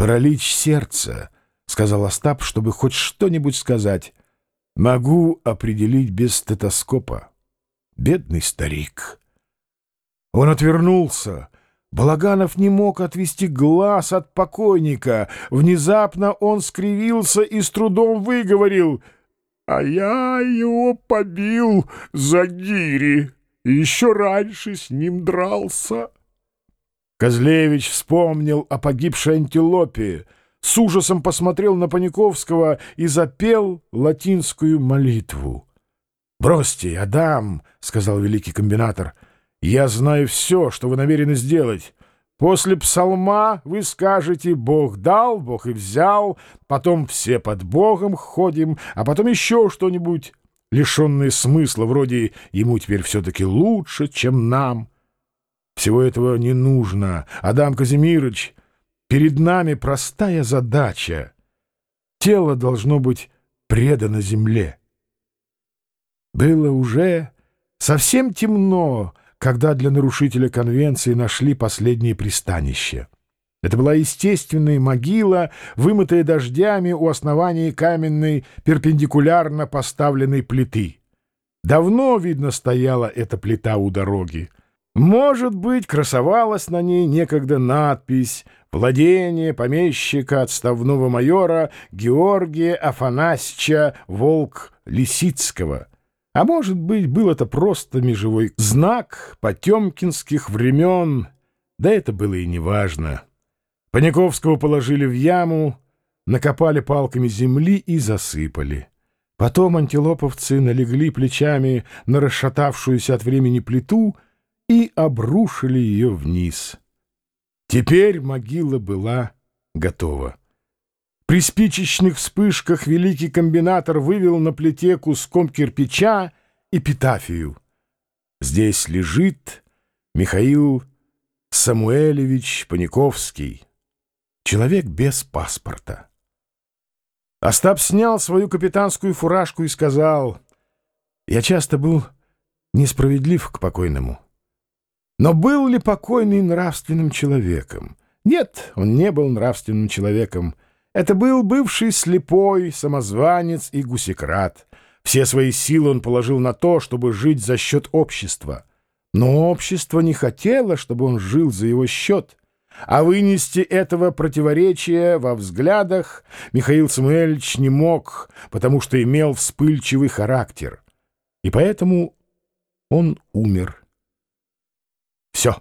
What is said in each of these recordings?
«Паралич сердца», — сказал Остап, чтобы хоть что-нибудь сказать. «Могу определить без стетоскопа. Бедный старик». Он отвернулся. Балаганов не мог отвести глаз от покойника. Внезапно он скривился и с трудом выговорил. «А я его побил за гири, еще раньше с ним дрался». Козлевич вспомнил о погибшей антилопе, с ужасом посмотрел на Паниковского и запел латинскую молитву. «Бросьте, Адам», — сказал великий комбинатор, — я знаю все, что вы намерены сделать. После псалма вы скажете «Бог дал, Бог и взял», потом «Все под Богом ходим», а потом еще что-нибудь, лишенное смысла, вроде «Ему теперь все-таки лучше, чем нам». Всего этого не нужно. Адам Казимирович, перед нами простая задача. Тело должно быть предано земле. Было уже совсем темно, когда для нарушителя конвенции нашли последнее пристанище. Это была естественная могила, вымытая дождями у основания каменной перпендикулярно поставленной плиты. Давно, видно, стояла эта плита у дороги. Может быть, красовалась на ней некогда надпись «Владение помещика отставного майора Георгия Афанасьевича Волк-Лисицкого». А может быть, был это просто межевой знак потемкинских времен, да это было и неважно. Паниковского положили в яму, накопали палками земли и засыпали. Потом антилоповцы налегли плечами на расшатавшуюся от времени плиту и обрушили ее вниз. Теперь могила была готова. При спичечных вспышках великий комбинатор вывел на плите куском кирпича эпитафию. Здесь лежит Михаил Самуэлевич Паниковский, человек без паспорта. Остап снял свою капитанскую фуражку и сказал, «Я часто был несправедлив к покойному. Но был ли покойный нравственным человеком? Нет, он не был нравственным человеком. Это был бывший слепой, самозванец и гусекрат. Все свои силы он положил на то, чтобы жить за счет общества. Но общество не хотело, чтобы он жил за его счет. А вынести этого противоречия во взглядах Михаил Самуэльевич не мог, потому что имел вспыльчивый характер. И поэтому он умер. Все.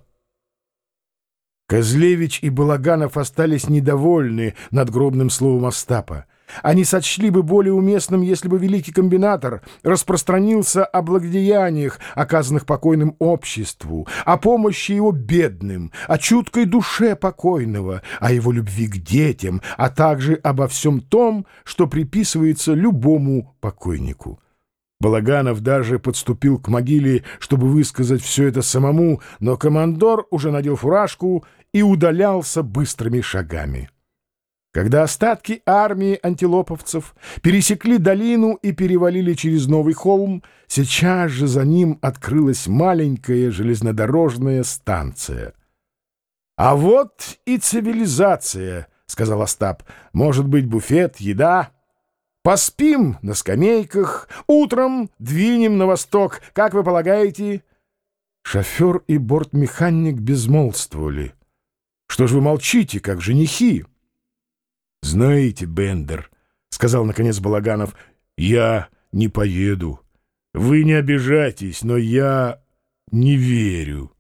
Козлевич и Балаганов остались недовольны надгробным словом Остапа. Они сочли бы более уместным, если бы великий комбинатор распространился о благодеяниях, оказанных покойным обществу, о помощи его бедным, о чуткой душе покойного, о его любви к детям, а также обо всем том, что приписывается любому покойнику. Балаганов даже подступил к могиле, чтобы высказать все это самому, но командор уже надел фуражку и удалялся быстрыми шагами. Когда остатки армии антилоповцев пересекли долину и перевалили через Новый холм, сейчас же за ним открылась маленькая железнодорожная станция. «А вот и цивилизация», — сказал Остап. «Может быть, буфет, еда?» Поспим на скамейках, утром двинем на восток. Как вы полагаете?» Шофер и бортмеханик безмолвствовали. «Что ж вы молчите, как женихи?» «Знаете, Бендер», — сказал наконец Балаганов, — «я не поеду. Вы не обижайтесь, но я не верю.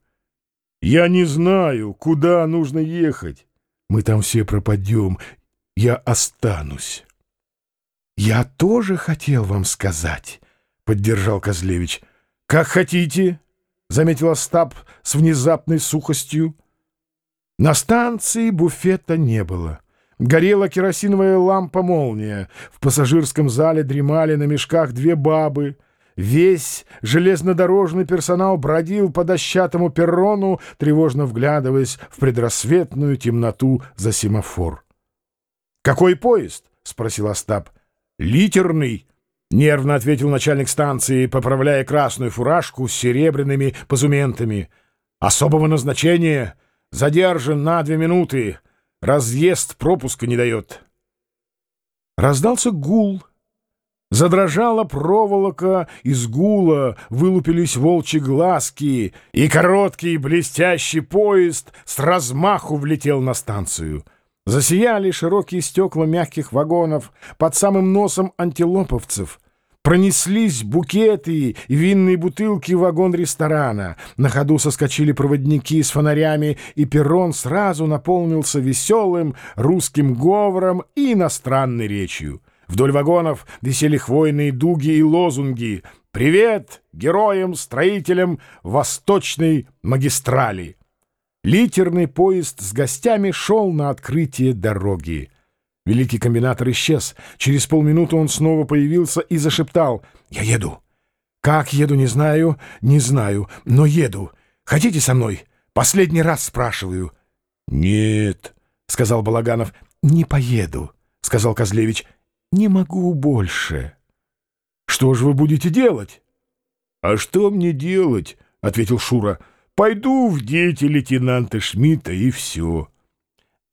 Я не знаю, куда нужно ехать. Мы там все пропадем. Я останусь». «Я тоже хотел вам сказать», — поддержал Козлевич. «Как хотите», — заметил Остап с внезапной сухостью. На станции буфета не было. Горела керосиновая лампа-молния. В пассажирском зале дремали на мешках две бабы. Весь железнодорожный персонал бродил по дощатому перрону, тревожно вглядываясь в предрассветную темноту за семафор. «Какой поезд?» — спросил Остап. «Литерный», — нервно ответил начальник станции, поправляя красную фуражку с серебряными позументами. «Особого назначения. Задержан на две минуты. Разъезд пропуска не дает. Раздался гул. Задрожала проволока, из гула вылупились волчьи глазки, и короткий блестящий поезд с размаху влетел на станцию. Засияли широкие стекла мягких вагонов под самым носом антилоповцев — Пронеслись букеты и винные бутылки в вагон ресторана. На ходу соскочили проводники с фонарями, и перрон сразу наполнился веселым русским говором и иностранной речью. Вдоль вагонов висели хвойные дуги и лозунги «Привет героям, строителям Восточной магистрали!» Литерный поезд с гостями шел на открытие дороги. Великий комбинатор исчез. Через полминуты он снова появился и зашептал. «Я еду. Как еду, не знаю, не знаю, но еду. Хотите со мной? Последний раз спрашиваю». «Нет», — сказал Балаганов. «Не поеду», — сказал Козлевич. «Не могу больше». «Что же вы будете делать?» «А что мне делать?» — ответил Шура. «Пойду в дети лейтенанта Шмидта и все».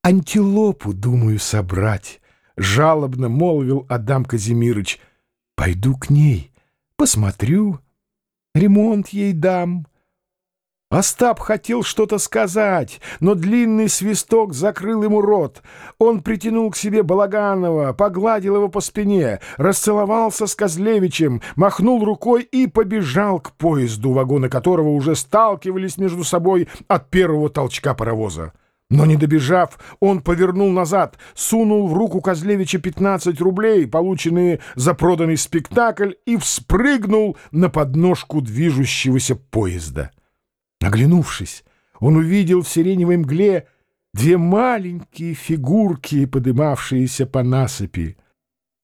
«Антилопу, думаю, собрать», — жалобно молвил Адам Казимирыч. «Пойду к ней, посмотрю, ремонт ей дам». Остап хотел что-то сказать, но длинный свисток закрыл ему рот. Он притянул к себе Балаганова, погладил его по спине, расцеловался с Козлевичем, махнул рукой и побежал к поезду, вагоны которого уже сталкивались между собой от первого толчка паровоза. Но не добежав, он повернул назад, сунул в руку Козлевича 15 рублей, полученные за проданный спектакль, и вспрыгнул на подножку движущегося поезда. Оглянувшись, он увидел в сиреневой мгле две маленькие фигурки, подымавшиеся по насыпи.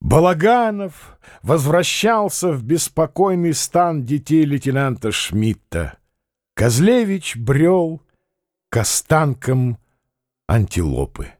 Балаганов возвращался в беспокойный стан детей лейтенанта Шмидта. Козлевич брел к останкам антилопы.